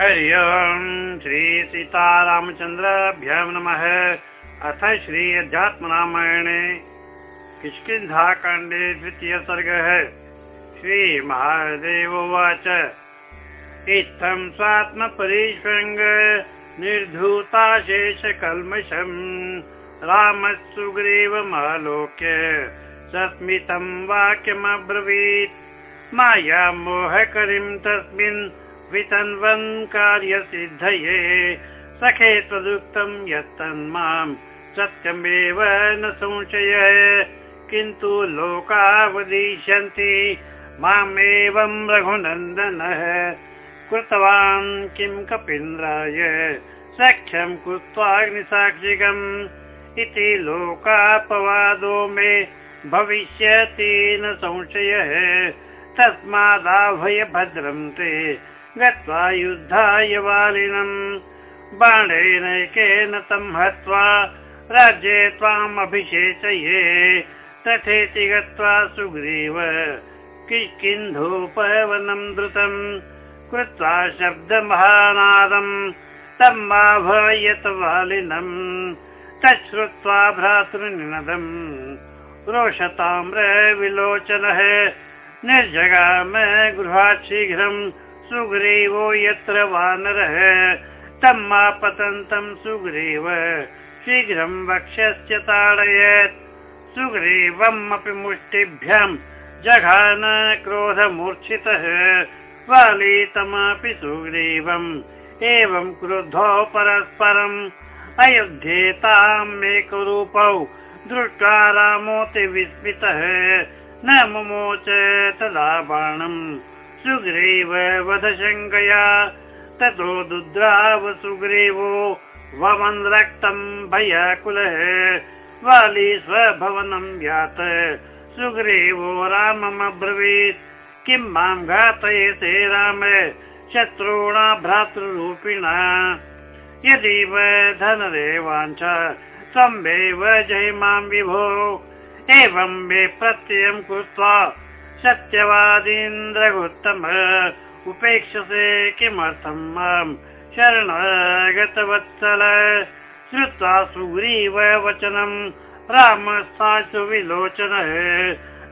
हरि ओम् श्री सीतारामचन्द्राभ्यां नमः। अथ श्री अध्यात्मरामायणे किष्किन्धाकाण्डे द्वितीय सर्गः श्रीमहादेव उवाच। इत्थं स्वात्मपरिष्वङ्ग निर्धूताशेषकल्मषम् रामः सुग्रीवमालोक्य सस्मितं वाक्यमब्रवीत्। माया मोहकरीं तस्मिन् कार्यसिद्धये सखे त्वदुक्तं यत्तन्मां सत्यमेव न संशय। किन्तु लोकावदिष्यन्ति मामेवं रघुनन्दनः। कृतवान् किं कपीन्द्राय? सख्यं कृत्वाग्निसाक्षिकम् इति लोकापवादो मे भविष्यति न संशयः। तस्मादाभयभद्रं ते गत्वा युद्धाय वालिनम्। बाणेनैकेन तं हत्वा राज्ये त्वामभिषेचये तथेति गत्वा सुग्रीव किष्किन्धोपवनं द्रुतम् कृत्वा शब्दमहानादम् तमाभयत वालिनम्। तच्छ्रुत्वा भ्रातृनिनदम् रोषताम्रविलोचनः निर्जगाम गृहात् शीघ्रम् सुग्रीवो यत्र वानरः तम् आपतन्तं सुग्रीव। शीघ्रं वक्ष्यस्य ताडयत्। सुग्रीवम् अपि जघान क्रोधमूर्च्छितः। वाली तमापि सुग्रीवम् एवं क्रुद्धौ परस्परम्। अयोध्येताम् एकरूपौ दृष्ट्वा रामोति विस्मितः। न मुमोच तदा बाणम् सुग्रीव वधशङ्कया ततो दुद्राव सुग्रीवो वमन् रक्तं भयाकुलः वाली स्वभवनं यात। सुग्रीवो राममब्रवीत् किं मां घातयते राम शत्रूणा भ्रातृरूपिणा। यदीव धनदेवाञ्च त्वमेव जय मां विभो एवं मे प्रत्ययं कृत्वा सत्यवादीन्द्रगोत्तम उपेक्षसे किमर्थं मां शरणगतवत्सल। श्रुत्वा सुग्रीव वचनं रामस्था सुविलोचनः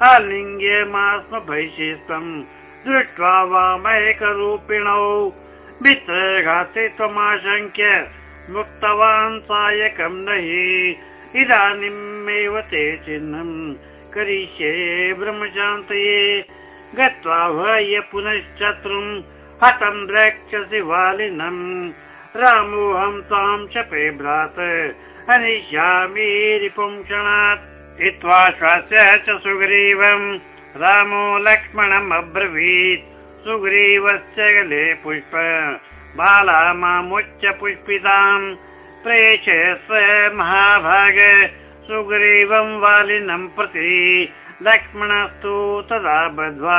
आलिङ्ग्यमास्म भैषिस्त्वं दृष्ट्वा वामैकरूपिणौ। मित्रघाते त्वमाशङ्क्य मुक्तवान् सायकं नहि। इदानीमेव ते चिह्नम् करिष्ये ब्रह्मशान्तये गत्वा भय पुनश्चत्रुं हतं द्रक्ष्यसि वालिनम्। रामोऽहं त्वां शपे भ्रात हनिष्यामि रिपुंक्षणात् हित्वा श्वास्य च सुग्रीवम्। रामो लक्ष्मणम् अब्रवीत्। सुग्रीवस्य गले पुष्प बाला मामुच्च पुष्पिताम्। प्रेषयस्व महाभाग सुग्रीवं वालिनं प्रति लक्ष्मणस्तु तदा बद्ध्वा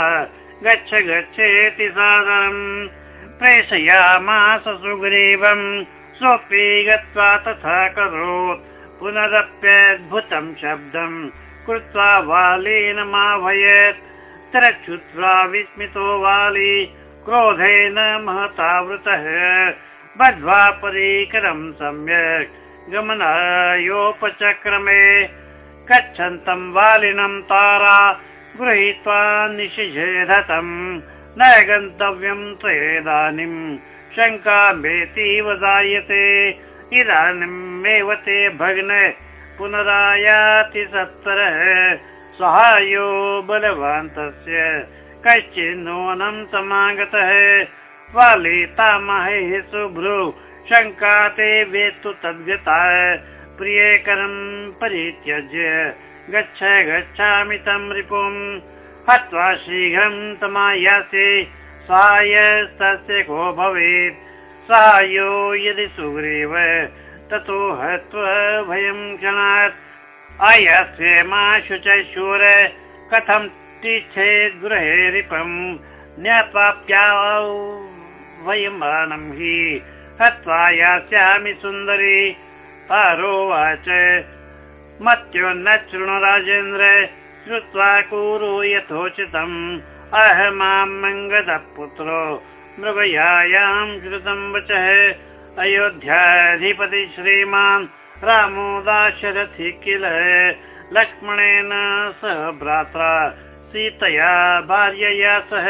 गच्छ गच्छेति सादरम् प्रेषयामास सुग्रीवम् सोऽपि गत्वा तथा करोत् पुनरप्यद्भुतं शब्दम् कृत्वा वालीनमाभयत् तिरच्छुत्वा विस्मितो वाली क्रोधेन महतावृतः। बद्ध्वा परिकरं सम्यक् गमनायोपचक्रमे गच्छन्तं वालिनं तारा गृहीत्वा निषिषेधतम् न गन्तव्यं त्वेदानीं शङ्का मेतीव जायते इदानीमेव ते भग्न पुनरायाति सत्तरः। सहायो बलवान् तस्य कश्चिन्नूनं समागतः। वालितामहे सुभ्रु शङ्का ते वेत्तु तद्गता प्रियकरं परित्यज्य। गच्छ गच्छामि तं रिपुं। हत्वा शीघ्रं तमायासे। साहाय्यस्तस्य को भवेत्। साहाय्यो यदि सुग्रीव ततो हत्वा भयं क्षणात् आयास्य मा शुच शूर। कथं तिष्ठेत् गृहे रिपम् ज्ञात्वाप्या वयमानं हि हत्वा यास्यामि सुन्दरी। पारोवाच मत्यो न शृणु राजेन्द्र श्रुत्वा कुरु यथोचितम्। अहमां मङ्गदः पुत्रो मृगयायां वचः। अयोध्याधिपति श्रीमान् रामो दाशरथि किल। लक्ष्मणेन सह भ्रात्रा सीतया भार्यया सह।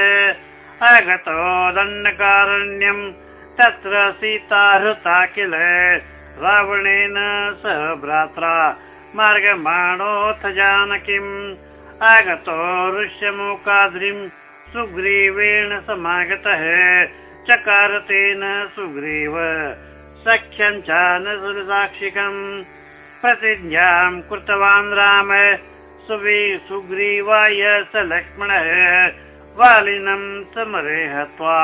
आगतो दण्डकारण्यम् तत्र सीता हृता किल रावणेन सह भ्रात्रा मार्गमाणोऽथ जानकीम् आगतो ऋष्यमुखाद्रिम् सुग्रीवेण समागतः चकारतेन सुग्रीव सख्यं च न साक्षिकम् प्रतिज्ञां कृतवान् राम सुवि सुग्रीवाय स लक्ष्मणः वालिनं समरे हत्वा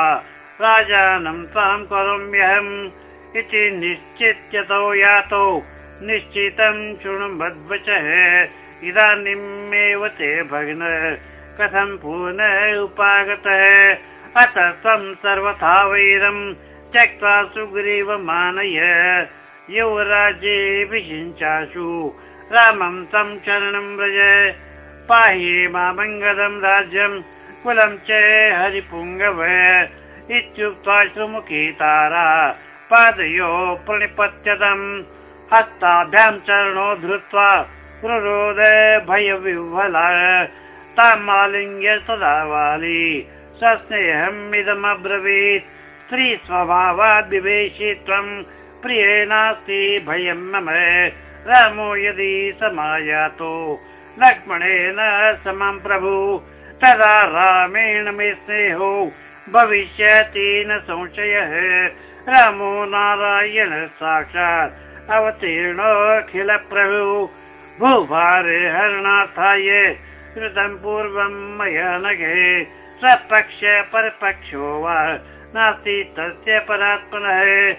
राजानं त्वां करोम्यहम् इति निश्चित्यतो यातौ। निश्चितं शृणुमद्वचः इदानीमेव ते भग्न। कथं पुनः उपागतः? अथ त्वं सर्वथा वैरम् त्यक्त्वा सुग्रीव मानय। युवराज्ये विषिञ्चाशु रामं तं शरणं व्रज। पाहि मामङ्गलं राज्यं। कुलं च हरिपुङ्गव इत्युक्त्वा श्रुमुखी तारा पादयो प्रणिपत्यतम् हस्ताभ्यां चरणो धृत्वा रुरोद भयविह्वला। तामालिङ्ग्य सदा वाली। सस्नेहम् इदमब्रवीत्। स्त्री स्वभावाद् विवेशि त्वम् प्रिये नास्ति भयम् मम। रामो यदि समायातो। लक्ष्मणेन समं प्रभु। तदा रामेण मे स्नेहो भविष्यति न संशयः। रामो नारायण साक्षात् अवतीर्णोऽखिल प्रभु। भूभारे हरणार्थाय कृतं पूर्वं मया नगे। स्वपक्ष परपक्षो वा नास्ति तस्य परात्मनः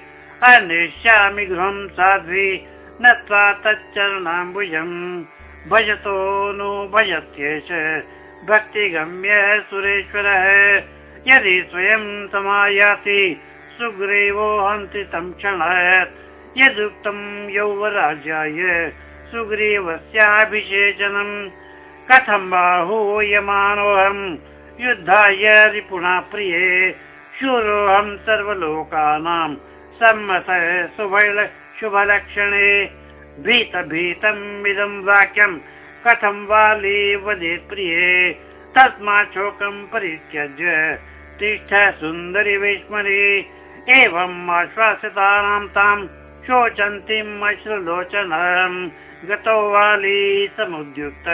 अन्विष्यामि गृहं साध्वी नत्वा तच्चरणाम्बुजम्। भजतो नु भजत्येष। भक्तिगम्य सुरेश्वरः यदि स्वयं समायाति सुग्रीवो हन्ति तं क्षणात्। यदुक्तं यौवराज्याय सुग्रीवस्याभिषेचनम्। कथं बाहूयमानोऽहम् युद्धाय रिपुणा प्रिये शूरोऽहं सर्वलोकानां सम्मतः शुभलक्षणे भीत भीतम् इदं वाक्यं कथं वाली वदेत् प्रिये तस्मात् शोकं परित्यज्य तिष्ठ सुन्दरि विस्मरि एवम् आश्वासितानां तां शोचन्तीम् अश्रुलोचनम्। गतो वाली समुद्युक्त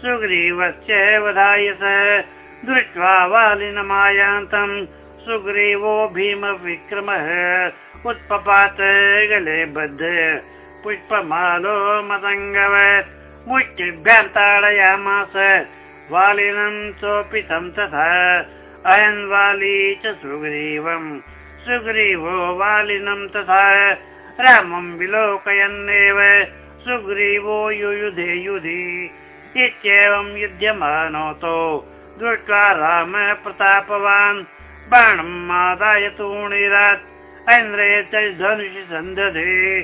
सुग्रीवस्य वधाय स। दृष्ट्वा वालिनमायान्तम् सुग्रीवो भीमविक्रमः। उत्पपात गले बद्ध पुष्पमालो मदङ्गवत्। मुष्टिभ्यां ताडयामास वालिनं सोऽपि तं तथा। अयन् वाली च सुग्रीवम्। सुग्रीवो वालिनं तथा। रामं विलोकयन्नेव। सुग्रीवो युयुधे युधि। इत्येवं युध्यमानोतो दृष्ट्वा राम प्रतापवान्। बाणम् आदाय तूणिरात् ऐन्द्रे च धनुषि सन्दधे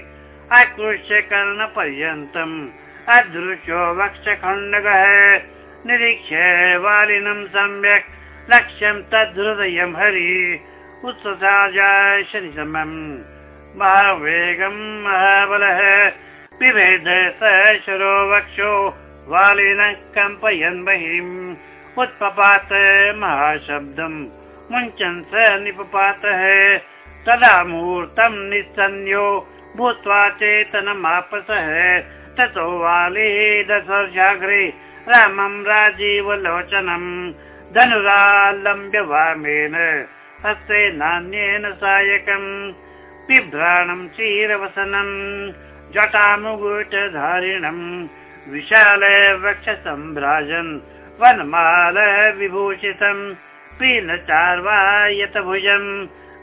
आकृष्य कर्णपर्यन्तम्। अदृश्यो वक्षखण्डगः निरीक्ष्य वालिनं सम्यक् लक्ष्यं तद्हृदयं हरि। शनिसमम्। महावेगम् महाबलः। पिभेद स शरो वक्षो वालिनः कम्पयन् बहिम् उत्पपात महाशब्दम् मुञ्चन् स निपपातः। तदा मुहूर्तं निस्सन्यो भूत्वा चेतनमापसः। ततो वाली दशवर्षाग्रे रामं राजीवलोचनम् धनुरालम्ब्य वामेन हस्ते नान्येन सायकम् बिभ्राणं क्षीरवसनम् जटामुगुटधारिणम् विशाल वक्षसम्भ्राजन् वनमाल विभूषितम् पीनचार्वायत भुजम्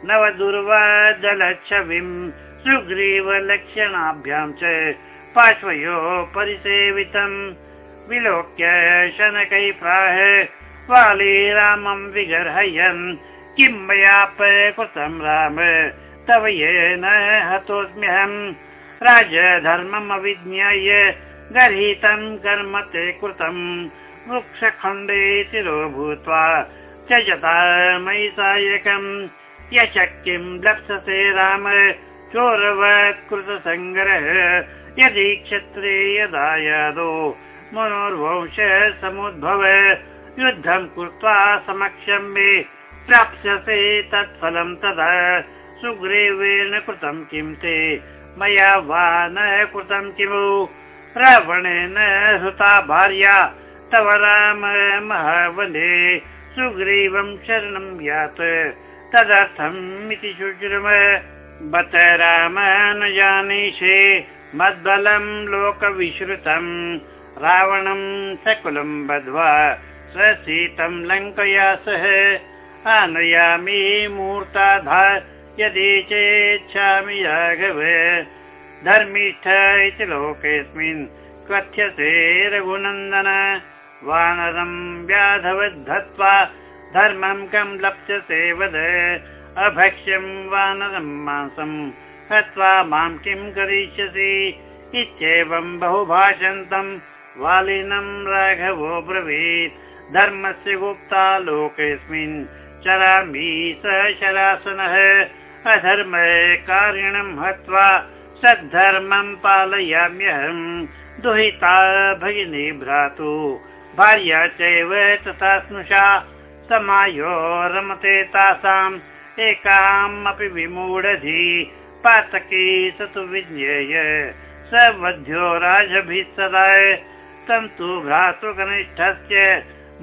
नव दुर्वादलच्छविम् सुग्रीवलक्षणाभ्यां च पार्श्वयो परिसेवितम् विलोक्य शनकै प्राह वाली रामं विगर्हयन्। किं मया कृतं राम? तव येन हतोऽस्म्यहम् राजधर्मम् अविज्ञाय गर्हितं कर्म ते कृतम्। वृक्षखण्डे शिरो भूत्वा त्यजता मयि सायकम् यशक्तिं लप्ससे राम? चोरवत् कृतसङ्ग्रह। यदि क्षत्रे यदा यादो मनोर्वंश समुद्भव युद्धं कृत्वा समक्षं मे प्राप्स्यसे तत्फलं तदा। सुग्रीवेण कृतं किं ते? मया वा न कृतं किमु? रावणेन हृता भार्या तव राम महावने। सुग्रीवं शरणं यात्। तदर्थम् इति शुश्रुम। बत राम न जानीषे मद्बलं लोकविश्रुतम् रावणं सकुलं बद्ध्वा स्वसीतं लङ्कया सह आनयामि मूर्ताधा यदि चेच्छामि राघव। धर्मिष्ठ इति लोकेऽस्मिन् कथ्यसे रघुनन्दन। वानरं व्याधवद्धत्वा धर्मं कं लप्स्यसे वद। अभक्ष्यं वानरं मांसं हत्वा मां किं करिष्यसि? इत्येवं बहुभाषन्तं वालिनं राघवो ब्रवीत्। धर्मस्य गुप्ता लोकेऽस्मिन् चरामि। स शरासनः अधर्म कारिणं हत्वा सद्धर्मं पालयाम्यहम्। दुहिता भगिनी भ्रातु। भार्या चैव तथा स्नुषा। समायो रमते तासाम्। एकामपि विमूढधि। पातकी स तु विज्ञेय। स वध्यो राजभिः सदा तन्तु भ्रातृकनिष्ठस्य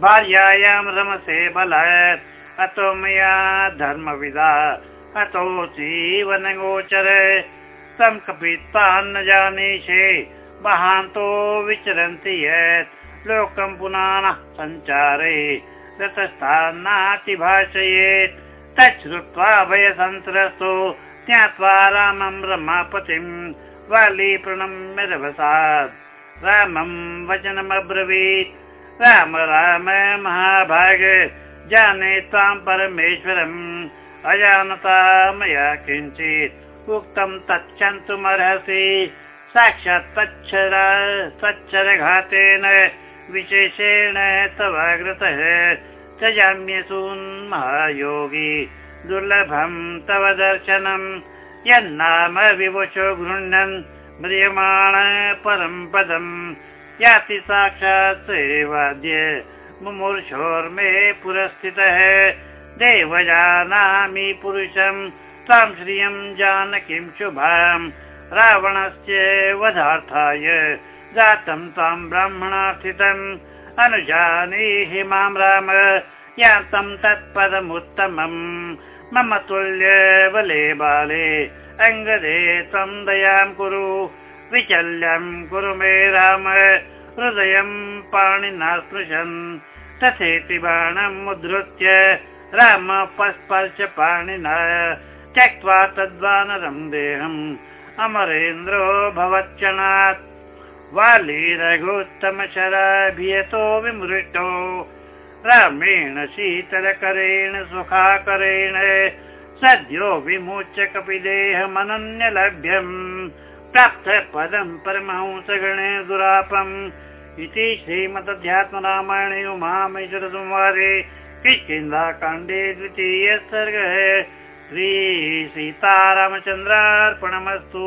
भार्यायां रमसे बलात् अतो मया धर्मविदा अतोऽचीवनगोचर तं कपित्वान्न जानीषे महान्तो विचरन्ति यत्। लोकं पुनः सञ्चारे रतस्थान्नातिभाषयेत् तच्छ्रुत्वा भयसन्त्रस्तो ज्ञात्वा रामं रमापतिं। वाली प्रणम्य रभसात् रामं वचनमब्रवीत्। राम राम महाभाग जाने त्वां परमेश्वरम् अजानता मया किञ्चित्। उक्तं तच्छन्तुमर्हसि साक्षात् तच्छरघातेन विशेषेण तवाग्रतः। महायोगी दुर्लभं तव दर्शनम् यन्नाम विवशो गृह्णन् म्रियमाण परं पदम् याति साक्षात् सेवाद्य मुमूर्षोर्मे पुरस्थितः। देव जानामि पुरुषं तां श्रियं जानकीं शुभाम् रावणस्य वधार्थाय जातं तां ब्राह्मणार्थितम्। अनुजानीहि मां राम यातं तत्पदमुत्तमम्। मम तुल्य बले बाले अङ्गदे त्वं दयां कुरु। विचल्यं कुरु मे राम। हृदयं पाणिना स्पृशन्। तथेति बाणम् उद्धृत्य राम पस्पर्श पाणिना। त्यक्त्वा तद्वानरं देहम् अमरेन्द्रो भवत्यनात्। वाली रघुत्तमशराभियतो विमृष्टो। रामेण शीतलकरेण सुखाकरेण सद्यो विमुच्य कपिदेहमनन्यलभ्यम् प्राप्त पदं परमहंसगणे दुरापम् इति श्रीमदध्यात्मरामायणे उमामेश्वरसंवादे किष्किन्धाकाण्डे द्वितीय सर्गः। श्रीसीतारामचन्द्रार्पणमस्तु